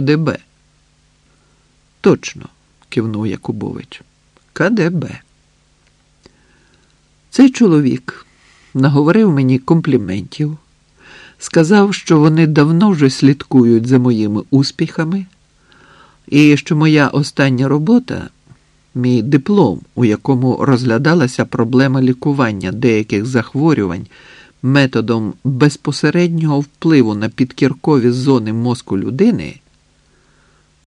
КДБ. Точно, кивнув Якубович. КДБ. Цей чоловік наговорив мені компліментів, сказав, що вони давно вже слідкують за моїми успіхами, і що моя остання робота, мій диплом, у якому розглядалася проблема лікування деяких захворювань методом безпосереднього впливу на підкіркові зони мозку людини.